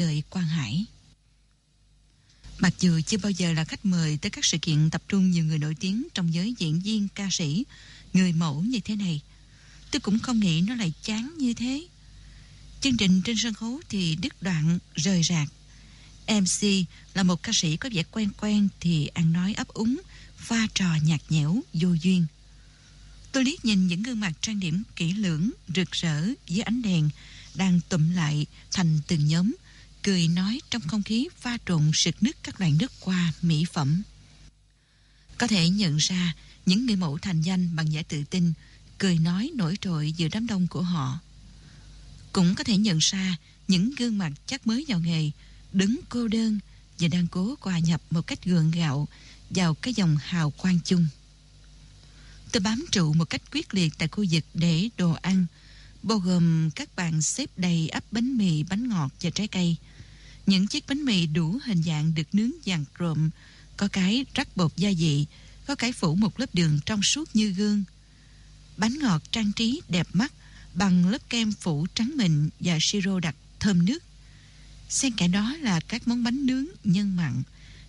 đời Quang Hải. Mặc dù chưa bao giờ là khách mời tới các sự kiện tập trung nhiều người nổi tiếng trong giới diễn viên, ca sĩ, người mẫu như thế này, tôi cũng không nghĩ nó lại chán như thế. Chương trình trên sân khấu thì đứt đoạn, rời rạc. MC là một ca sĩ có vẻ quen quen thì ăn nói ấp úng, pha trò nhạt nhẽo, vô duyên. Tôi liếc nhìn những gương mặt trang điểm kỹ lưỡng, rực rỡ dưới ánh đèn, đang tụm lại thành từng nhóm, cười nói trong không khí pha trộn sực nước các loại nước qua mỹ phẩm. Có thể nhận ra những người mẫu thành danh bằng vẻ tự tin, cười nói nổi trội giữa đám đông của họ. Cũng có thể nhận ra những gương mặt chắc mới vào nghề, đứng cô đơn và đang cố hòa nhập một cách gượng gạo vào cái dòng hào quang chung. Tôi bám trụ một cách quyết liệt tại khu vực để đồ ăn, bao gồm các bàn xếp đầy ắp bánh mì, bánh ngọt và trái cây. Những chiếc bánh mì đủ hình dạng được nướng vàng chrome, có cái rắc bột gia vị, có cái phủ một lớp đường trong suốt như gương. Bánh ngọt trang trí đẹp mắt bằng lớp kem phủ trắng mịn và siro đặc thơm nước. Xen kẽ đó là các món bánh nướng nhân mặn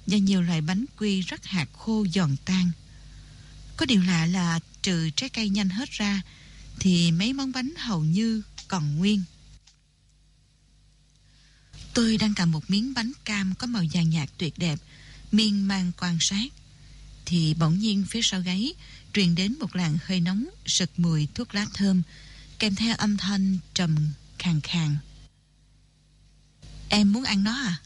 và nhiều loại bánh quy rắc hạt khô giòn tan. Có điều lạ là trừ trái cây nhanh hết ra thì mấy món bánh hầu như còn nguyên. Tôi đang cầm một miếng bánh cam có màu vàng nhạt tuyệt đẹp, miên man quan sát. Thì bỗng nhiên phía sau gáy truyền đến một làn hơi nóng sực mùi thuốc lá thơm kèm theo âm thanh trầm khàn khàn. Em muốn ăn nó à?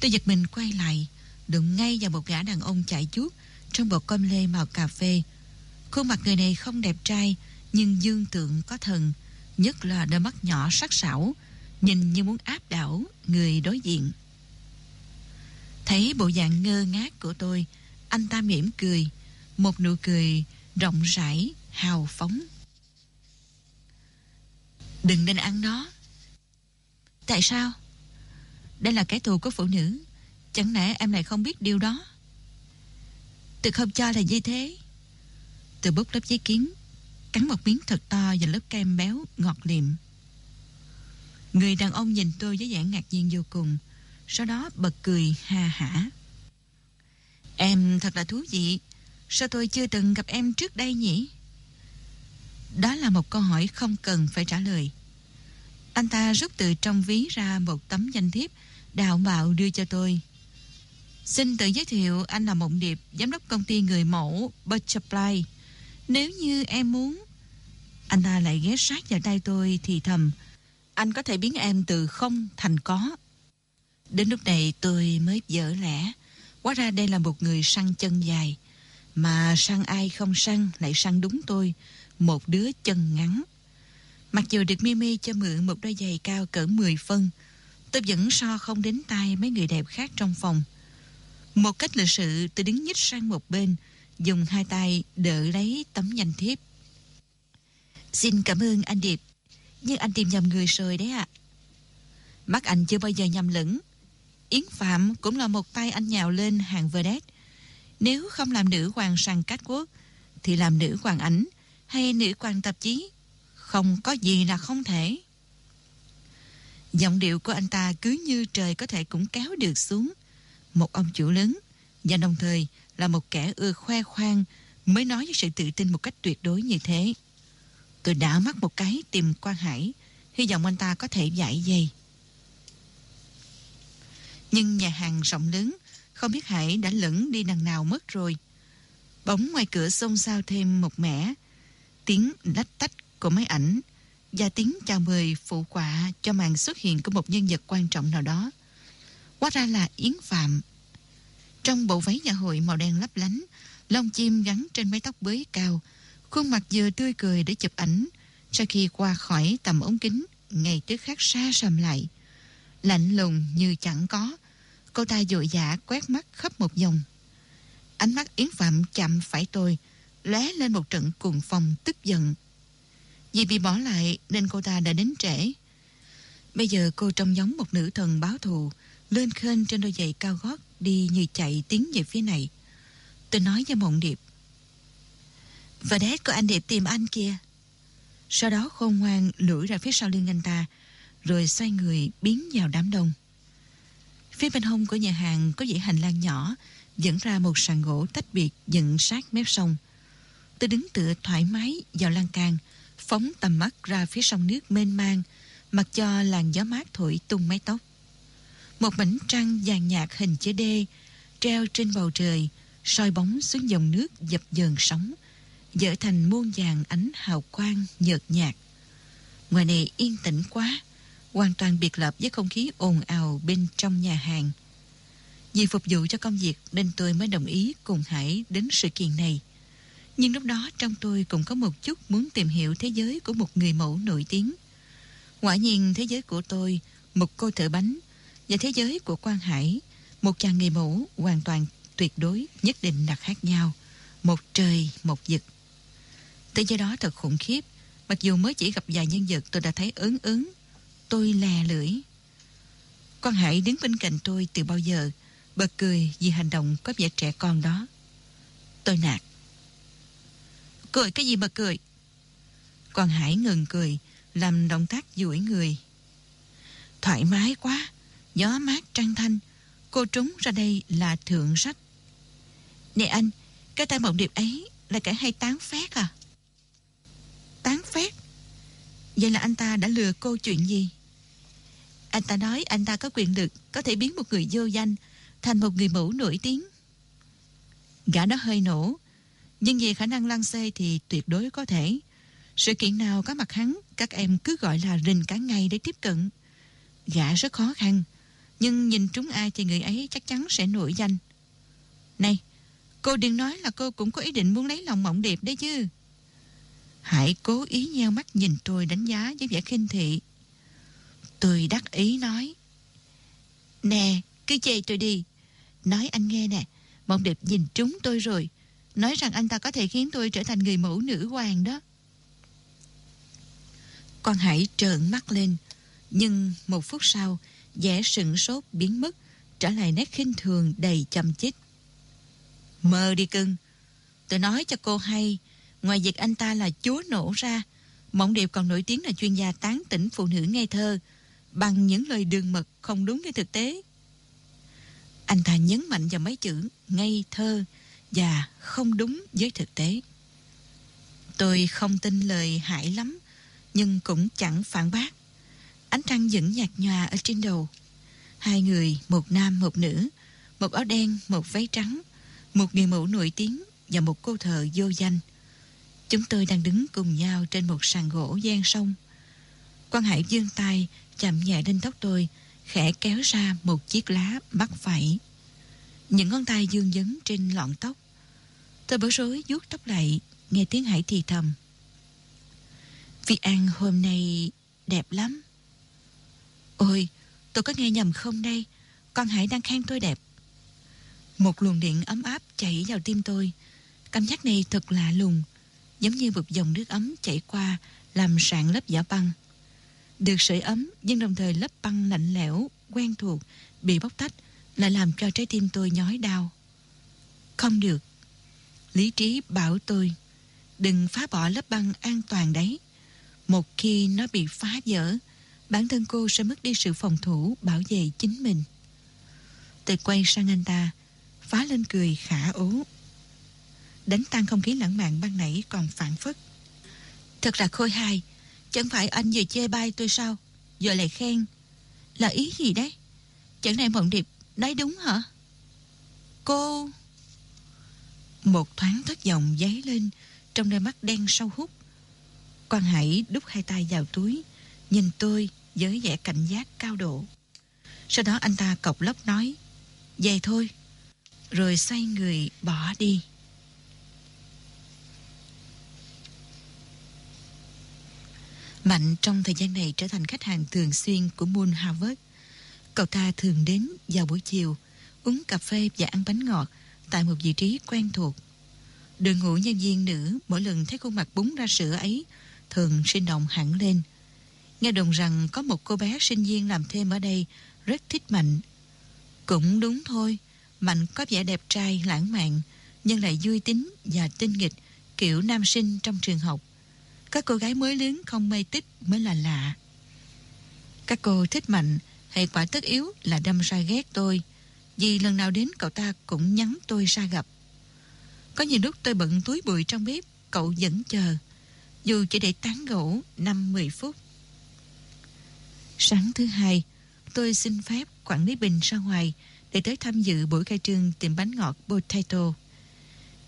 Tôi giật mình quay lại, đụng ngay vào một gã đàn ông chạy chuốt trong bộ com lê màu cà phê. Khuôn mặt người này không đẹp trai, nhưng dương tượng có thần, nhất là đôi mắt nhỏ sắc sảo, nhìn như muốn áp đảo người đối diện. Thấy bộ dạng ngơ ngác của tôi, anh ta mỉm cười, một nụ cười rộng rãi, hào phóng. Đừng nên ăn nó. Tại sao? Đây là kẻ thù của phụ nữ. Chẳng lẽ em lại không biết điều đó? Tôi không cho là như thế. Tôi bốc lớp giấy kiến, cắn một miếng thật to và lớp kem béo ngọt liệm. Người đàn ông nhìn tôi với vẻ ngạc nhiên vô cùng, sau đó bật cười ha hả. Em thật là thú vị, sao tôi chưa từng gặp em trước đây nhỉ? Đó là một câu hỏi không cần phải trả lời. Anh ta rút từ trong ví ra một tấm danh thiếp đạo mạo đưa cho tôi. Xin tự giới thiệu anh là Mộng Điệp, giám đốc công ty người mẫu Butterfly. Nếu như em muốn... Anh ta lại ghé sát vào tay tôi thì thầm. Anh có thể biến em từ không thành có. Đến lúc này tôi mới dở lẽ. Hóa ra đây là một người săn chân dài. Mà săn ai không săn lại săn đúng tôi. Một đứa chân ngắn. Mặc dù được Mimi cho mượn một đôi giày cao cỡ 10 phân, tôi vẫn so không đến tay mấy người đẹp khác trong phòng. Một cách lịch sự tôi đứng nhích sang một bên, dùng hai tay đỡ lấy tấm nhanh thiếp. Xin cảm ơn anh Điệp, nhưng anh tìm nhầm người rồi đấy ạ. Mắt anh chưa bao giờ nhầm lẫn. Yến Phạm cũng là một tay anh nhào lên hàng vedette. Nếu không làm nữ hoàng sang cách quốc, thì làm nữ hoàng ảnh hay nữ hoàng tạp chí. Không có gì là không thể. Giọng điệu của anh ta cứ như trời có thể cũng kéo được xuống. Một ông chủ lớn và đồng thời là một kẻ ưa khoe khoang mới nói với sự tự tin một cách tuyệt đối như thế. Tôi đã mắc một cái tìm Quang Hải, hy vọng anh ta có thể giải dây. Nhưng nhà hàng rộng lớn, không biết Hải đã lẫn đi đằng nào mất rồi. Bóng ngoài cửa xôn xao thêm một mẻ, tiếng lách tách của máy ảnh và tiếng chào mời phụ quả cho màn xuất hiện của một nhân vật quan trọng nào đó. Hóa ra là Yến Phạm. Trong bộ váy nhà hội màu đen lấp lánh, lông chim gắn trên mái tóc bới cao, khuôn mặt vừa tươi cười để chụp ảnh, sau khi qua khỏi tầm ống kính, ngày tức khắc xa sầm lại. Lạnh lùng như chẳng có, cô ta dội dã quét mắt khắp một vòng. Ánh mắt Yến Phạm chạm phải tôi, lóe lên một trận cuồng phong tức giận. Vì bị bỏ lại nên cô ta đã đến trễ. Bây giờ cô trông giống một nữ thần báo thù, lên khênh trên đôi giày cao gót đi như chạy tiến về phía này. Tôi nói với Mộng Điệp. Và đét của anh Điệp tìm anh kia. Sau đó khôn ngoan lủi ra phía sau lưng anh ta, rồi xoay người biến vào đám đông. Phía bên hông của nhà hàng có dãy hành lang nhỏ, dẫn ra một sàn gỗ tách biệt dựng sát mép sông. Tôi đứng tựa thoải mái vào lan can, phóng tầm mắt ra phía sông nước mênh mang, mặc cho làn gió mát thổi tung mái tóc. Một mảnh trăng vàng nhạt hình chữ D treo trên bầu trời, soi bóng xuống dòng nước dập dờn sóng, dở thành muôn vàng ánh hào quang nhợt nhạt. Ngoài này yên tĩnh quá, hoàn toàn biệt lập với không khí ồn ào bên trong nhà hàng. Vì phục vụ cho công việc nên tôi mới đồng ý cùng Hải đến sự kiện này. Nhưng lúc đó trong tôi cũng có một chút muốn tìm hiểu thế giới của một người mẫu nổi tiếng. Quả nhiên thế giới của tôi, một cô thợ bánh, và thế giới của Quang Hải, một chàng người mẫu hoàn toàn tuyệt đối nhất định là khác nhau. Một trời, một vực. Thế giới đó thật khủng khiếp. Mặc dù mới chỉ gặp vài nhân vật tôi đã thấy ớn ớn. Tôi lè lưỡi. Quang Hải đứng bên cạnh tôi từ bao giờ, bật cười vì hành động có vẻ trẻ con đó. Tôi nạt. Cười cái gì mà cười? Quang Hải ngừng cười, làm động tác duỗi người. Thoải mái quá, gió mát trăng thanh, cô trúng ra đây là thượng sách. Nè anh, cái tay mộng điệp ấy là kẻ hay tán phét à? Tán phét? Vậy là anh ta đã lừa cô chuyện gì? Anh ta nói anh ta có quyền lực có thể biến một người vô danh thành một người mẫu nổi tiếng. Gã đó hơi nổ, nhưng về khả năng lăng xê thì tuyệt đối có thể. Sự kiện nào có mặt hắn, các em cứ gọi là rình cả ngày để tiếp cận. Gã rất khó khăn, nhưng nhìn trúng ai thì người ấy chắc chắn sẽ nổi danh. Này, cô đừng nói là cô cũng có ý định muốn lấy lòng mộng điệp đấy chứ. Hãy cố ý nheo mắt nhìn tôi đánh giá với vẻ khinh thị. Tôi đắc ý nói. Nè, cứ chê tôi đi. Nói anh nghe nè, mộng điệp nhìn trúng tôi rồi. Nói rằng anh ta có thể khiến tôi trở thành người mẫu nữ hoàng đó. Con hãy trợn mắt lên, nhưng một phút sau, vẻ sững sốt biến mất, trở lại nét khinh thường đầy chăm chích. Mơ đi cưng, tôi nói cho cô hay, ngoài việc anh ta là chúa nổ ra, Mộng Điệp còn nổi tiếng là chuyên gia tán tỉnh phụ nữ ngây thơ, bằng những lời đường mật không đúng với thực tế. Anh ta nhấn mạnh vào mấy chữ ngây thơ và không đúng với thực tế. Tôi không tin lời hại lắm, nhưng cũng chẳng phản bác. Ánh trăng vẫn nhạt nhòa ở trên đầu. Hai người, một nam một nữ, một áo đen, một váy trắng, một người mẫu nổi tiếng và một cô thợ vô danh. Chúng tôi đang đứng cùng nhau trên một sàn gỗ gian sông. Quan Hải dương tay chạm nhẹ lên tóc tôi, khẽ kéo ra một chiếc lá bắt phải. Những ngón tay dương dấn trên lọn tóc. Tôi bối rối vuốt tóc lại, nghe tiếng Hải thì thầm. Việt An hôm nay đẹp lắm. Ôi, tôi có nghe nhầm không đây? Con Hải đang khen tôi đẹp. Một luồng điện ấm áp chảy vào tim tôi. Cảm giác này thật lạ lùng, giống như một dòng nước ấm chảy qua làm sạn lớp giả băng. Được sưởi ấm nhưng đồng thời lớp băng lạnh lẽo, quen thuộc, bị bóc tách lại làm cho trái tim tôi nhói đau. Không được. Lý trí bảo tôi đừng phá bỏ lớp băng an toàn đấy. Một khi nó bị phá vỡ, bản thân cô sẽ mất đi sự phòng thủ bảo vệ chính mình. Tôi quay sang anh ta, phá lên cười khả ố. Đánh tan không khí lãng mạn ban nãy còn phản phất. Thật là khôi hài, chẳng phải anh vừa chê bai tôi sao, giờ lại khen. Là ý gì đấy? Chẳng lẽ Mộng Điệp nói đúng hả? Cô... Một thoáng thất vọng dấy lên trong đôi mắt đen sâu hút. Quang Hải đút hai tay vào túi, nhìn tôi với vẻ cảnh giác cao độ. Sau đó anh ta cộc lốc nói, về thôi, rồi xoay người bỏ đi. Mạnh trong thời gian này trở thành khách hàng thường xuyên của Moon Harvard. Cậu ta thường đến vào buổi chiều, uống cà phê và ăn bánh ngọt tại một vị trí quen thuộc. Đội ngũ nhân viên nữ mỗi lần thấy khuôn mặt búng ra sữa ấy thường sinh động hẳn lên. Nghe đồn rằng có một cô bé sinh viên làm thêm ở đây rất thích Mạnh. Cũng đúng thôi, Mạnh có vẻ đẹp trai lãng mạn, nhưng lại vui tính và tinh nghịch kiểu nam sinh trong trường học. Các cô gái mới lớn không mê tích mới là lạ. Các cô thích Mạnh, hệ quả tất yếu là đâm ra ghét tôi. Vì lần nào đến cậu ta cũng nhắn tôi ra gặp. Có nhiều lúc tôi bận túi bụi trong bếp, cậu vẫn chờ. Dù chỉ để tán gỗ 5-10 phút. Sáng thứ hai, tôi xin phép quản lý bình ra ngoài để tới tham dự buổi khai trương tiệm bánh ngọt Potato.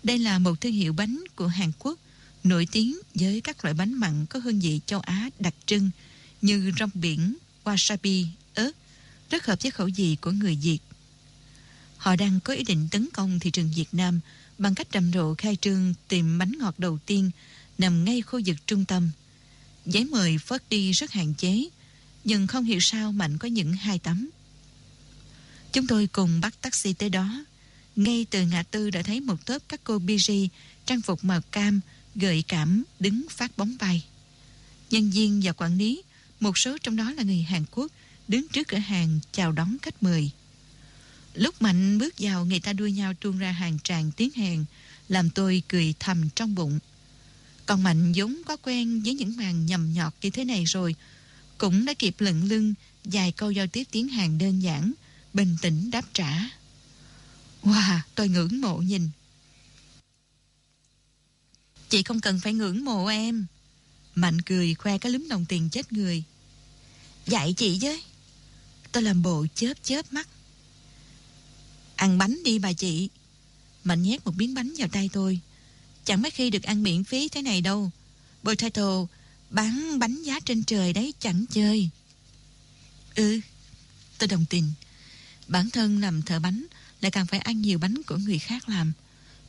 Đây là một thương hiệu bánh của Hàn Quốc nổi tiếng với các loại bánh mặn có hương vị châu Á đặc trưng như rong biển, wasabi, ớt, rất hợp với khẩu vị của người Việt. Họ đang có ý định tấn công thị trường Việt Nam bằng cách rầm rộ khai trương tiệm bánh ngọt đầu tiên nằm ngay khu vực trung tâm. Giấy mời phớt đi rất hạn chế, nhưng không hiểu sao Mạnh có những hai tấm. Chúng tôi cùng bắt taxi tới đó. Ngay từ ngã tư đã thấy một tớp các cô BG trang phục màu cam, gợi cảm, đứng phát bóng bay. Nhân viên và quản lý, một số trong đó là người Hàn Quốc, đứng trước cửa hàng chào đón khách mời. Lúc Mạnh bước vào, người ta đua nhau tuôn ra hàng tràng tiếng hèn, làm tôi cười thầm trong bụng. Còn Mạnh vốn có quen với những màn nhầm nhọt như thế này rồi, cũng đã kịp lận lưng vài câu giao tiếp tiếng Hàn đơn giản, bình tĩnh đáp trả. Wow, tôi ngưỡng mộ nhìn. Chị không cần phải ngưỡng mộ em. Mạnh cười khoe cái lúm đồng tiền chết người. Dạy chị với. Tôi làm bộ chớp chớp mắt. Ăn bánh đi bà chị. Mạnh nhét một miếng bánh vào tay tôi. Chẳng mấy khi được ăn miễn phí thế này đâu. Potato bán bánh giá trên trời đấy chẳng chơi. Ừ, tôi đồng tình. Bản thân làm thợ bánh lại càng phải ăn nhiều bánh của người khác làm.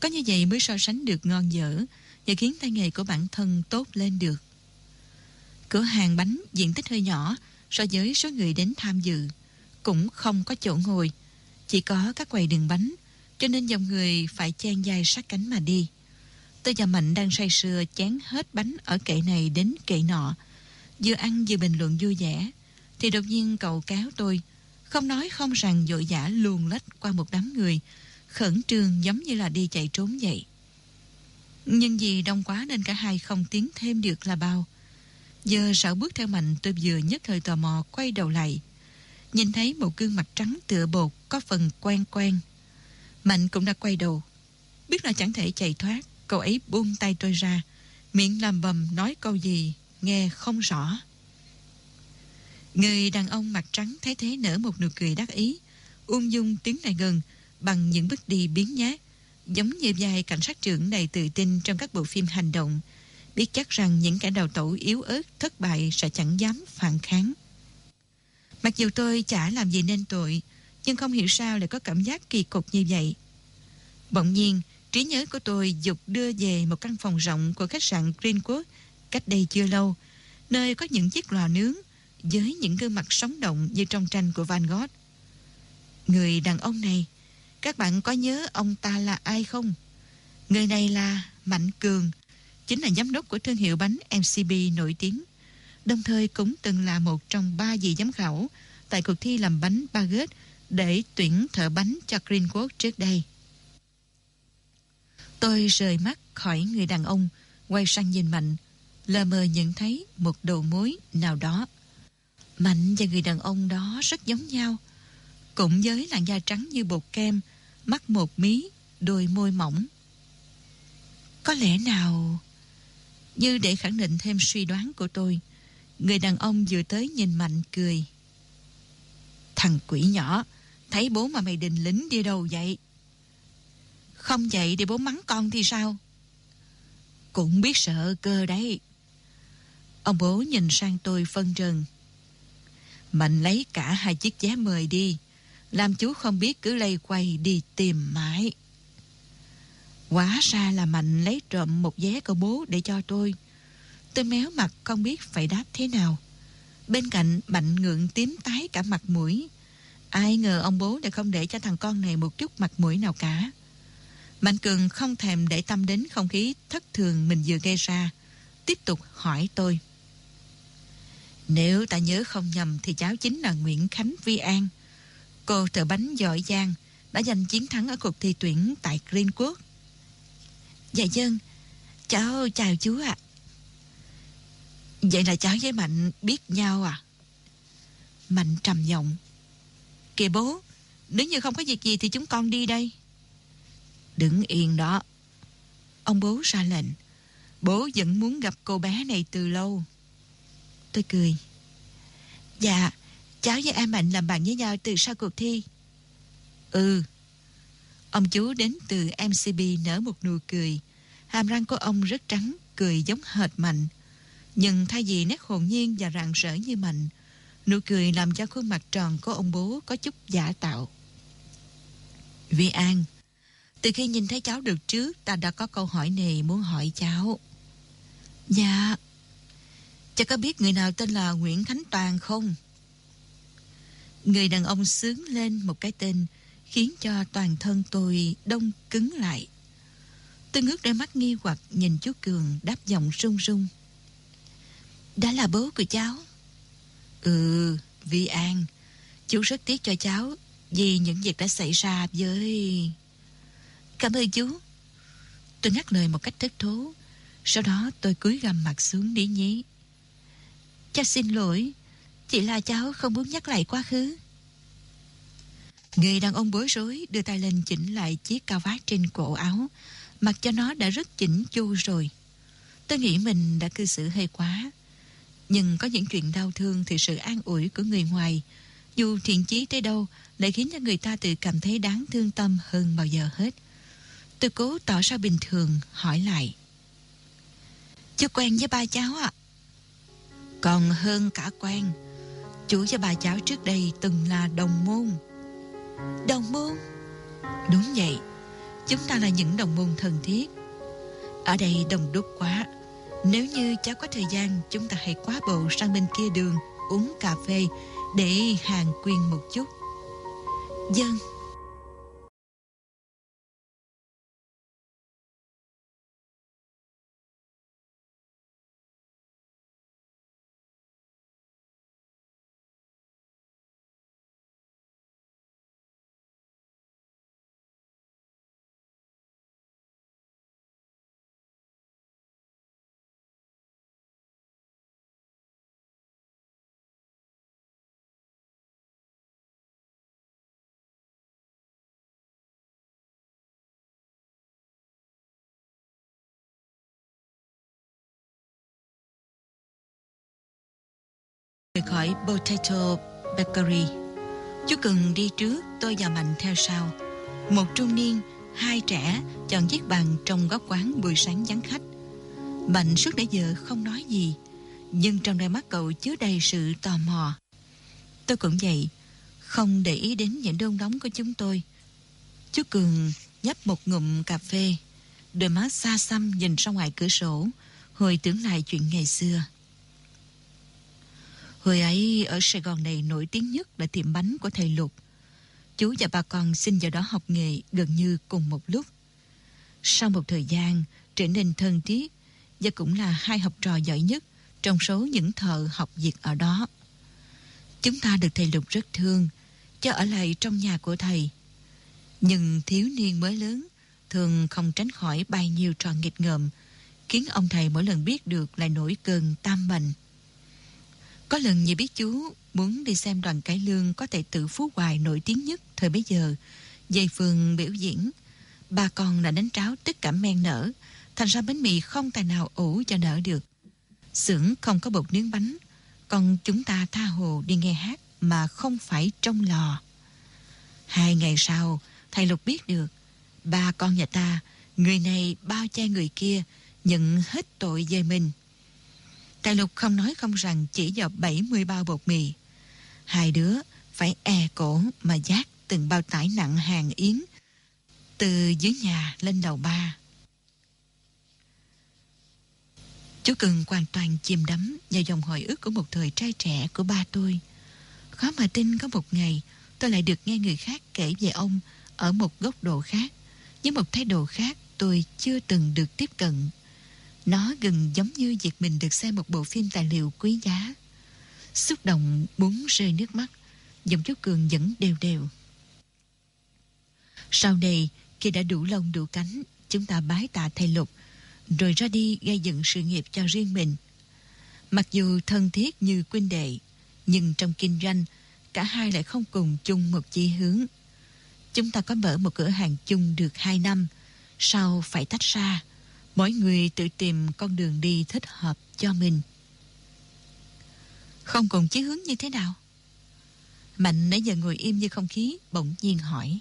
Có như vậy mới so sánh được ngon dở và khiến tay nghề của bản thân tốt lên được. Cửa hàng bánh diện tích hơi nhỏ so với số người đến tham dự, cũng không có chỗ ngồi, chỉ có các quầy đường bánh, cho nên dòng người phải chen dài sát cánh mà đi. Tôi và Mạnh đang say sưa chén hết bánh ở kệ này đến kệ nọ, vừa ăn vừa bình luận vui vẻ, thì đột nhiên cậu kéo tôi, không nói không rằng dội dã luồn lách qua một đám người, khẩn trương giống như là đi chạy trốn vậy. Nhưng vì đông quá nên cả hai không tiến thêm được là bao. Giờ sợ bước theo mạnh tôi vừa nhất thời tò mò quay đầu lại. Nhìn thấy một gương mặt trắng tựa bột có phần quen quen. Mạnh cũng đã quay đầu. Biết là chẳng thể chạy thoát, cậu ấy buông tay tôi ra. Miệng làm bầm nói câu gì, nghe không rõ. Người đàn ông mặt trắng thấy thế nở một nụ cười đắc ý. Ung dung tiến lại gần bằng những bước đi biến nhát giống như vai cảnh sát trưởng đầy tự tin trong các bộ phim hành động, biết chắc rằng những kẻ đào tẩu yếu ớt, thất bại sẽ chẳng dám phản kháng. Mặc dù tôi chả làm gì nên tội, nhưng không hiểu sao lại có cảm giác kỳ cục như vậy. Bỗng nhiên, trí nhớ của tôi dục đưa về một căn phòng rộng của khách sạn Greenwood cách đây chưa lâu, nơi có những chiếc lò nướng với những gương mặt sống động như trong tranh của Van Gogh. Người đàn ông này các bạn có nhớ ông ta là ai không? Người này là Mạnh Cường, chính là giám đốc của thương hiệu bánh MCB nổi tiếng. Đồng thời cũng từng là một trong ba vị giám khảo tại cuộc thi làm bánh baguette để tuyển thợ bánh cho Greenwood trước đây. Tôi rời mắt khỏi người đàn ông, quay sang nhìn Mạnh, lờ mờ nhận thấy một đầu mối nào đó. Mạnh và người đàn ông đó rất giống nhau, cũng với làn da trắng như bột kem, mắt một mí, đôi môi mỏng. Có lẽ nào... Như để khẳng định thêm suy đoán của tôi, người đàn ông vừa tới nhìn Mạnh cười. Thằng quỷ nhỏ, thấy bố mà mày định lính đi đâu vậy? Không vậy để bố mắng con thì sao? Cũng biết sợ cơ đấy. Ông bố nhìn sang tôi phân trần. Mạnh lấy cả hai chiếc vé mời đi. Làm chú không biết cứ lây quay đi tìm mãi. Quá ra là Mạnh lấy trộm một vé của bố để cho tôi. Tôi méo mặt không biết phải đáp thế nào. Bên cạnh Mạnh ngượng tím tái cả mặt mũi. Ai ngờ ông bố lại không để cho thằng con này một chút mặt mũi nào cả. Mạnh Cường không thèm để tâm đến không khí thất thường mình vừa gây ra. Tiếp tục hỏi tôi. Nếu ta nhớ không nhầm thì cháu chính là Nguyễn Khánh Vi An. Cô thợ bánh giỏi giang đã giành chiến thắng ở cuộc thi tuyển tại green quốc Dạ dân, cháu chào chú ạ. Vậy là cháu với Mạnh biết nhau à? Mạnh trầm giọng. Kìa bố, nếu như không có việc gì thì chúng con đi đây. Đứng yên đó. Ông bố ra lệnh. Bố vẫn muốn gặp cô bé này từ lâu. Tôi cười. Dạ, cháu với em Mạnh làm bạn với nhau từ sau cuộc thi. Ừ. Ông chú đến từ MCB nở một nụ cười. Hàm răng của ông rất trắng, cười giống hệt Mạnh. Nhưng thay vì nét hồn nhiên và rạng rỡ như Mạnh, nụ cười làm cho khuôn mặt tròn của ông bố có chút giả tạo. Vi An, từ khi nhìn thấy cháu được trước, ta đã có câu hỏi này muốn hỏi cháu. Dạ. Cháu có biết người nào tên là Nguyễn Khánh Toàn không? Người đàn ông sướng lên một cái tên khiến cho toàn thân tôi đông cứng lại. Tôi ngước đôi mắt nghi hoặc nhìn chú Cường đáp giọng run run. Đó là bố của cháu. Ừ, Vi An. Chú rất tiếc cho cháu vì những việc đã xảy ra với... Cảm ơn chú. Tôi nhắc lời một cách thất thố. Sau đó tôi cúi gằm mặt xuống đi nhí. cha xin lỗi. Chỉ là cháu không muốn nhắc lại quá khứ. Người đàn ông bối rối đưa tay lên chỉnh lại chiếc cao vát trên cổ áo. Mặc cho nó đã rất chỉnh chu rồi. Tôi nghĩ mình đã cư xử hơi quá. Nhưng có những chuyện đau thương thì sự an ủi của người ngoài, dù thiện chí tới đâu, lại khiến cho người ta tự cảm thấy đáng thương tâm hơn bao giờ hết. Tôi cố tỏ ra bình thường, hỏi lại. Chú quen với ba cháu ạ? Còn hơn cả quen. Chú và bà cháu trước đây từng là đồng môn. Đồng môn? Đúng vậy. Chúng ta là những đồng môn thân thiết. Ở đây đông đúc quá. Nếu như cháu có thời gian, chúng ta hãy quá bộ sang bên kia đường uống cà phê để hàng quyên một chút. Dân. Rời khỏi Potato Bakery. Chú Cường đi trước, tôi và Mạnh theo sau. Một trung niên, hai trẻ chọn chiếc bàn trong góc quán buổi sáng vắng khách. Mạnh suốt nãy giờ không nói gì, nhưng trong đôi mắt cậu chứa đầy sự tò mò. Tôi cũng vậy, không để ý đến những đôn đóng của chúng tôi. Chú Cường nhấp một ngụm cà phê, đôi mắt xa xăm nhìn ra ngoài cửa sổ, hồi tưởng lại chuyện ngày xưa. Hồi ấy ở Sài Gòn này nổi tiếng nhất là tiệm bánh của thầy Lục. Chú và bà con xin vào đó học nghề gần như cùng một lúc. Sau một thời gian trở nên thân thiết và cũng là hai học trò giỏi nhất trong số những thợ học việc ở đó. Chúng ta được thầy Lục rất thương cho ở lại trong nhà của thầy. Nhưng thiếu niên mới lớn thường không tránh khỏi bay nhiều trò nghịch ngợm, khiến ông thầy mỗi lần biết được lại nổi cơn tam bệnh. Có lần như biết chú muốn đi xem đoàn cải lương có thể tự Phú Hoài nổi tiếng nhất thời bấy giờ. Dây phường biểu diễn, ba con đã đánh tráo tất cả men nở, thành ra bánh mì không tài nào ủ cho nở được. Xưởng không có bột nướng bánh, còn chúng ta tha hồ đi nghe hát mà không phải trong lò. Hai ngày sau, thầy Lục biết được, ba con nhà ta, người này bao che người kia, nhận hết tội về mình. Tài lục không nói không rằng chỉ vào 70 bao bột mì. Hai đứa phải e cổ mà giác từng bao tải nặng hàng yến từ dưới nhà lên đầu ba. Chú cưng hoàn toàn chìm đắm vào dòng hồi ức của một thời trai trẻ của ba tôi. Khó mà tin có một ngày tôi lại được nghe người khác kể về ông ở một góc độ khác, với một thái độ khác tôi chưa từng được tiếp cận. Nó gần giống như việc mình được xem một bộ phim tài liệu quý giá. Xúc động muốn rơi nước mắt, giọng chú Cường vẫn đều đều. Sau này, khi đã đủ lông đủ cánh, chúng ta bái tạ thầy Lục, rồi ra đi gây dựng sự nghiệp cho riêng mình. Mặc dù thân thiết như quynh đệ, nhưng trong kinh doanh, cả hai lại không cùng chung một chi hướng. Chúng ta có mở một cửa hàng chung được hai năm, sau phải tách ra. Mỗi người tự tìm con đường đi thích hợp cho mình. Không cùng chí hướng như thế nào? Mạnh nãy giờ ngồi im như không khí, bỗng nhiên hỏi.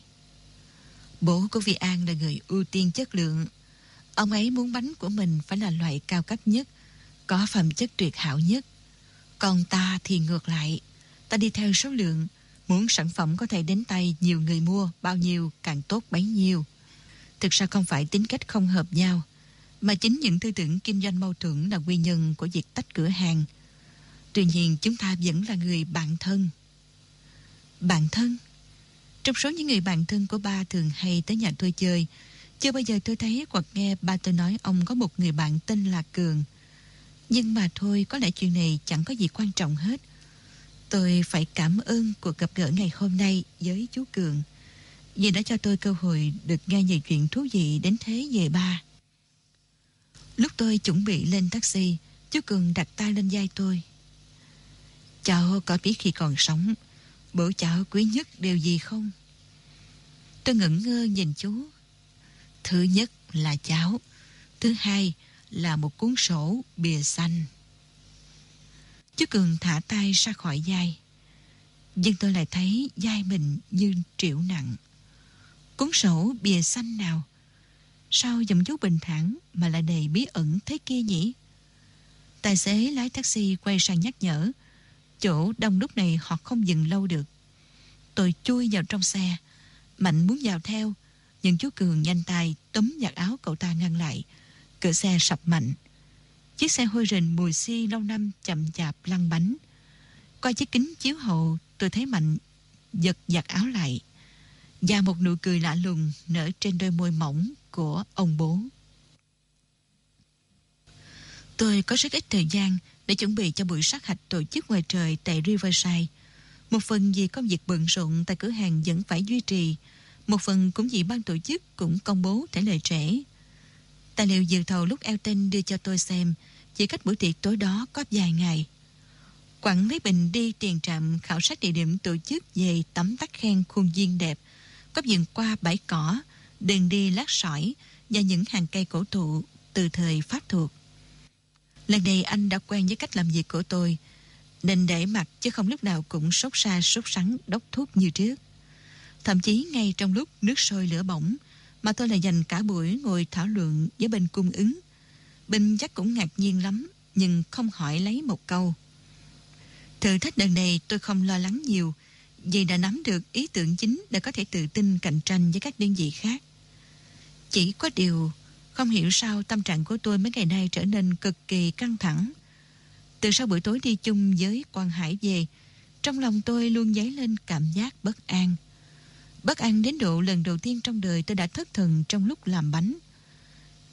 Bố của Vi An là người ưu tiên chất lượng. Ông ấy muốn bánh của mình phải là loại cao cấp nhất, có phẩm chất tuyệt hảo nhất. Còn ta thì ngược lại, ta đi theo số lượng, muốn sản phẩm có thể đến tay nhiều người mua, bao nhiêu càng tốt bấy nhiêu. Thực ra không phải tính cách không hợp nhau, mà chính những tư tưởng kinh doanh mâu thuẫn là nguyên nhân của việc tách cửa hàng. Tuy nhiên chúng ta vẫn là người bạn thân. Bạn thân? Trong số những người bạn thân của ba thường hay tới nhà tôi chơi, chưa bao giờ tôi thấy hoặc nghe ba tôi nói ông có một người bạn tên là Cường. Nhưng mà thôi, có lẽ chuyện này chẳng có gì quan trọng hết. Tôi phải cảm ơn cuộc gặp gỡ ngày hôm nay với chú Cường vì đã cho tôi cơ hội được nghe nhiều chuyện thú vị đến thế về ba. Lúc tôi chuẩn bị lên taxi, chú Cường đặt tay lên vai tôi. Cháu có biết khi còn sống, bữa cháu quý nhất điều gì không? Tôi ngẩn ngơ nhìn chú. Thứ nhất là cháu, thứ hai là một cuốn sổ bìa xanh. Chú Cường thả tay ra khỏi vai. Nhưng tôi lại thấy vai mình như triệu nặng. Cuốn sổ bìa xanh nào? Sao giọng chú bình thản mà lại đầy bí ẩn thế kia nhỉ? Tài xế lái taxi quay sang nhắc nhở. Chỗ đông đúc này họ không dừng lâu được. Tôi chui vào trong xe. Mạnh muốn vào theo. Nhưng chú Cường nhanh tay túm giặt áo cậu ta ngăn lại. Cửa xe sập mạnh. Chiếc xe hôi rình mùi xi lâu năm chậm chạp lăn bánh. Qua chiếc kính chiếu hậu, tôi thấy Mạnh giật giặt áo lại. Và một nụ cười lạ lùng nở trên đôi môi mỏng của ông bố. Tôi có rất ít thời gian để chuẩn bị cho buổi sát hạch tổ chức ngoài trời tại Riverside. Một phần vì công việc bận rộn tại cửa hàng vẫn phải duy trì, một phần cũng vì ban tổ chức cũng công bố trả lời trễ. Tài liệu dự thầu lúc Elton đưa cho tôi xem chỉ cách buổi tiệc tối đó có vài ngày. Quảng Lý Bình đi tiền trạm khảo sát địa điểm tổ chức về tấm tắc khen khuôn viên đẹp, có dừng qua bãi cỏ, đường đi lát sỏi và những hàng cây cổ thụ từ thời Pháp thuộc. Lần này anh đã quen với cách làm việc của tôi, nên để mặt chứ không lúc nào cũng sốt xa sốt sắng đốc thuốc như trước. Thậm chí ngay trong lúc nước sôi lửa bỏng, mà tôi lại dành cả buổi ngồi thảo luận với bên cung ứng. Bình chắc cũng ngạc nhiên lắm, nhưng không hỏi lấy một câu. Thử thách lần này tôi không lo lắng nhiều, vì đã nắm được ý tưởng chính để có thể tự tin cạnh tranh với các đơn vị khác. Chỉ có điều, không hiểu sao tâm trạng của tôi mấy ngày nay trở nên cực kỳ căng thẳng. Từ sau buổi tối đi chung với Quang Hải về, trong lòng tôi luôn dấy lên cảm giác bất an. Bất an đến độ lần đầu tiên trong đời tôi đã thất thần trong lúc làm bánh.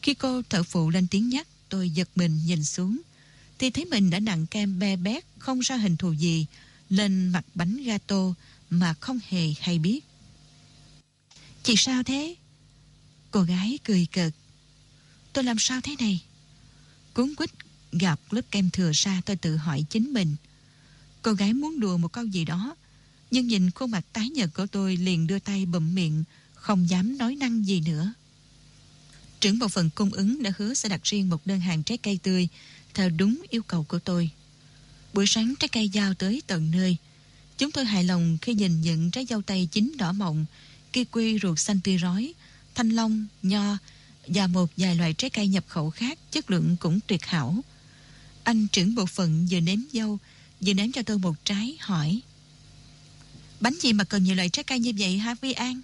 Khi cô thợ phụ lên tiếng nhắc, tôi giật mình nhìn xuống, thì thấy mình đã nặng kem be bét, không ra hình thù gì, lên mặt bánh gato mà không hề hay biết. Chị sao thế? Cô gái cười cợt. Tôi làm sao thế này? Cuốn quýt gặp lớp kem thừa ra tôi tự hỏi chính mình. Cô gái muốn đùa một câu gì đó, nhưng nhìn khuôn mặt tái nhợt của tôi liền đưa tay bụm miệng, không dám nói năng gì nữa. Trưởng bộ phận cung ứng đã hứa sẽ đặt riêng một đơn hàng trái cây tươi theo đúng yêu cầu của tôi. Buổi sáng trái cây giao tới tận nơi. Chúng tôi hài lòng khi nhìn những trái dâu tây chín đỏ mọng, kiwi ruột xanh tươi rói, thanh long, nho và một vài loại trái cây nhập khẩu khác chất lượng cũng tuyệt hảo. Anh trưởng bộ phận vừa nếm dâu, vừa ném cho tôi một trái, hỏi. Bánh gì mà cần nhiều loại trái cây như vậy hả Vi An?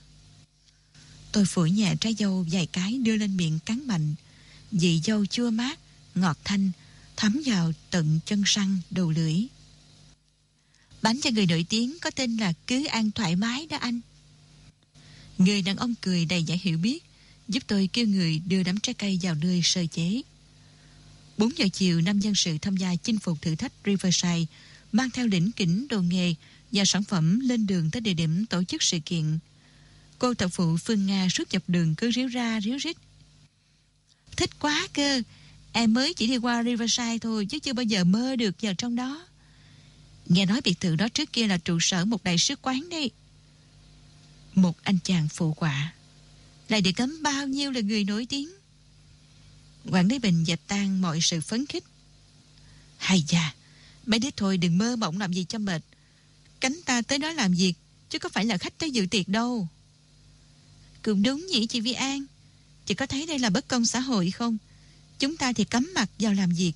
Tôi phủi nhẹ trái dâu vài cái đưa lên miệng cắn mạnh. Vị dâu chua mát, ngọt thanh, thấm vào tận chân răng đầu lưỡi. Bánh cho người nổi tiếng có tên là Cứ An thoải mái đó anh. Người đàn ông cười đầy vẻ hiểu biết, giúp tôi kêu người đưa đám trái cây vào nơi sơ chế. 4 giờ chiều, năm dân sự tham gia chinh phục thử thách Riverside mang theo đỉnh kỉnh đồ nghề và sản phẩm lên đường tới địa điểm tổ chức sự kiện. Cô thợ phụ Phương Nga suốt dọc đường cứ ríu ra ríu rít. Thích quá cơ, em mới chỉ đi qua Riverside thôi chứ chưa bao giờ mơ được vào trong đó. Nghe nói biệt thự đó trước kia là trụ sở một đại sứ quán đấy. Một anh chàng phụ quả. Lại để cấm bao nhiêu là người nổi tiếng. Quản lý Bình dẹp tan mọi sự phấn khích. Hay da, mấy đứa thôi đừng mơ mộng làm gì cho mệt. Cánh ta tới đó làm việc, chứ có phải là khách tới dự tiệc đâu. Cũng đúng nhỉ chị Vi An. Chị có thấy đây là bất công xã hội không? Chúng ta thì cấm mặt vào làm việc.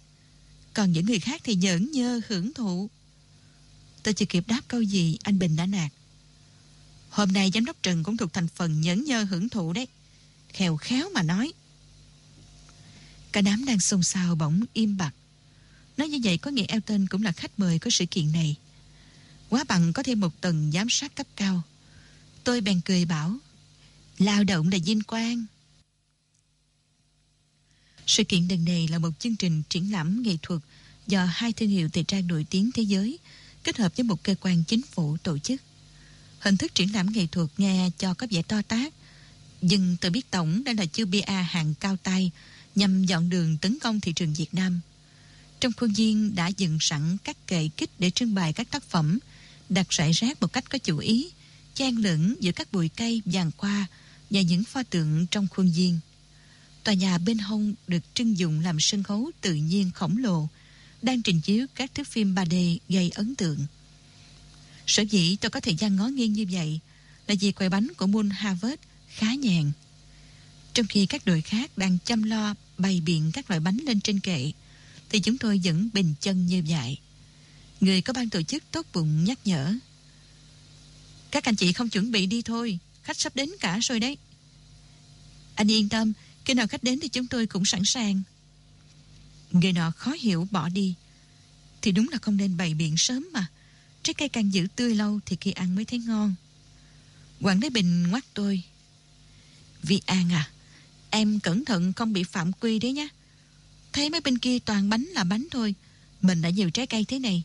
Còn những người khác thì nhẫn nhơ hưởng thụ. Tôi chưa kịp đáp câu gì, anh Bình đã nạt. Hôm nay giám đốc Trần cũng thuộc thành phần nhẫn nhơ hưởng thụ đấy. Khèo khéo mà nói. Cả đám đang xôn xao bỗng im bặt. Nói như vậy có nghĩa Elton cũng là khách mời của sự kiện này. Quá bằng có thêm một tầng giám sát cấp cao. Tôi bèn cười bảo, lao động là vinh quang. Sự kiện lần này là một chương trình triển lãm nghệ thuật do hai thương hiệu thời trang nổi tiếng thế giới kết hợp với một cơ quan chính phủ tổ chức. Hình thức triển lãm nghệ thuật nghe cho có vẻ to tác. nhưng tôi biết tổng đây là chưa bia hàng cao tay nhằm dọn đường tấn công thị trường Việt Nam. Trong khuôn viên đã dựng sẵn các kệ kích để trưng bày các tác phẩm, đặt rải rác một cách có chủ ý, chen lẫn giữa các bụi cây vàng qua và những pho tượng trong khuôn viên. Tòa nhà bên hông được trưng dụng làm sân khấu tự nhiên khổng lồ, đang trình chiếu các thước phim 3D gây ấn tượng. Sở dĩ tôi có thời gian ngó nghiêng như vậy là vì quầy bánh của Moon Harvard khá nhàn. Trong khi các đội khác đang chăm lo bày biện các loại bánh lên trên kệ, thì chúng tôi vẫn bình chân như vậy. Người có ban tổ chức tốt bụng nhắc nhở. Các anh chị không chuẩn bị đi thôi, khách sắp đến cả rồi đấy. Anh yên tâm, khi nào khách đến thì chúng tôi cũng sẵn sàng. Người nọ khó hiểu bỏ đi. Thì đúng là không nên bày biện sớm mà. Trái cây càng giữ tươi lâu thì khi ăn mới thấy ngon. Quản lý Bình ngoắt tôi. Vi An à, em cẩn thận không bị phạm quy đấy nhé. Thấy mấy bên kia toàn bánh là bánh thôi. Mình đã nhiều trái cây thế này.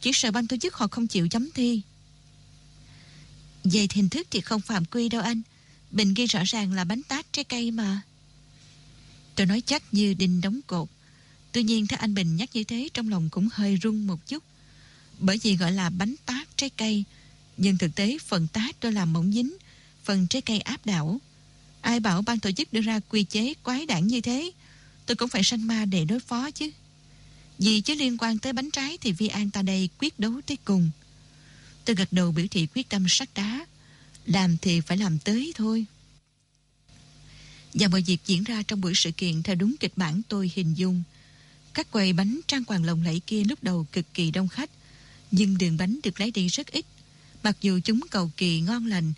Chỉ sợ ban tổ chức họ không chịu chấm thi. Về hình thức thì không phạm quy đâu anh. Bình ghi rõ ràng là bánh tát trái cây mà. Tôi nói chắc như đinh đóng cột. Tuy nhiên thấy anh Bình nhắc như thế trong lòng cũng hơi rung một chút. Bởi vì gọi là bánh tát trái cây. Nhưng thực tế phần tát tôi làm mỏng dính, phần trái cây áp đảo. Ai bảo ban tổ chức đưa ra quy chế quái đản như thế, tôi cũng phải sanh ma để đối phó chứ. Vì chứ liên quan tới bánh trái thì Vi An ta đây quyết đấu tới cùng. Tôi gật đầu biểu thị quyết tâm sắt đá. Làm thì phải làm tới thôi. Và mọi việc diễn ra trong buổi sự kiện theo đúng kịch bản tôi hình dung. Các quầy bánh trang hoàng lồng lẫy kia lúc đầu cực kỳ đông khách, nhưng đường bánh được lấy đi rất ít. Mặc dù chúng cầu kỳ ngon lành,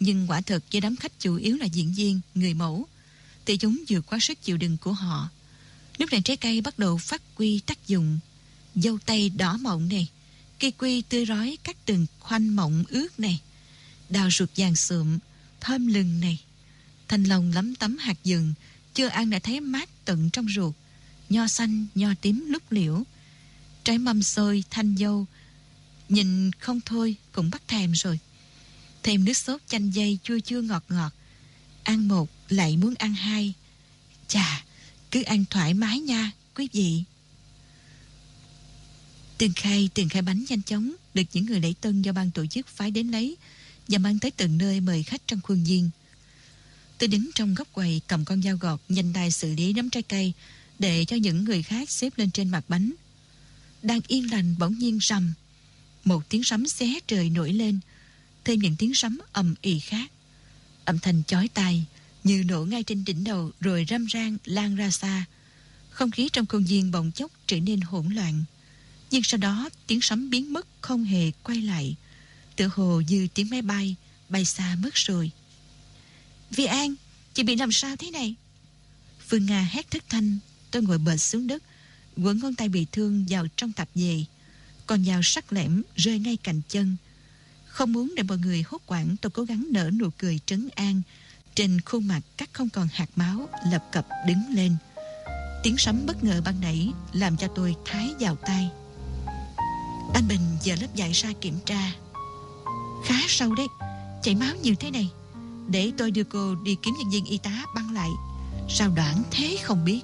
nhưng quả thật với đám khách chủ yếu là diễn viên, người mẫu, thì chúng vượt quá sức chịu đựng của họ. Lúc này trái cây bắt đầu phát quy tác dụng. Dâu tây đỏ mọng này, cây quy tươi rói các từng khoanh mọng ướt này, đào ruột vàng sụm, thơm lừng này. Thanh lòng lắm tấm hạt dừng, chưa ăn đã thấy mát tận trong ruột. Nho xanh, nho tím lúc liễu. Trái mâm xôi, thanh dâu. Nhìn không thôi cũng bắt thèm rồi. Thêm nước sốt chanh dây chua chua ngọt ngọt. Ăn một lại muốn ăn hai. Chà, cứ ăn thoải mái nha, quý vị. Từng khai, từng khai bánh nhanh chóng được những người lễ tân do ban tổ chức phái đến lấy và mang tới từng nơi mời khách trong khuôn viên. Tôi đứng trong góc quầy cầm con dao gọt nhanh tay xử lý nắm trái cây để cho những người khác xếp lên trên mặt bánh. Đang yên lành bỗng nhiên rầm. Một tiếng sấm xé trời nổi lên, thêm những tiếng sấm ầm ì khác. Âm thanh chói tai như nổ ngay trên đỉnh đầu rồi râm ran lan ra xa. Không khí trong công viên bỗng chốc trở nên hỗn loạn. Nhưng sau đó tiếng sấm biến mất không hề quay lại. Tự hồ như tiếng máy bay bay xa mất rồi. Vi An, chị bị làm sao thế này? Phương Nga hét thất thanh, tôi ngồi bệt xuống đất, quấn ngón tay bị thương vào trong tạp dề. Còn dao sắc lẻm rơi ngay cạnh chân. Không muốn để mọi người hốt quảng, tôi cố gắng nở nụ cười trấn an. Trên khuôn mặt cắt không còn hạt máu, lập cập đứng lên. Tiếng sấm bất ngờ ban nãy làm cho tôi thái vào tay. Anh Bình giờ lớp dạy ra kiểm tra. Khá sâu đấy, chảy máu nhiều thế này. Để tôi đưa cô đi kiếm nhân viên y tá băng lại. Sao đoạn thế không biết?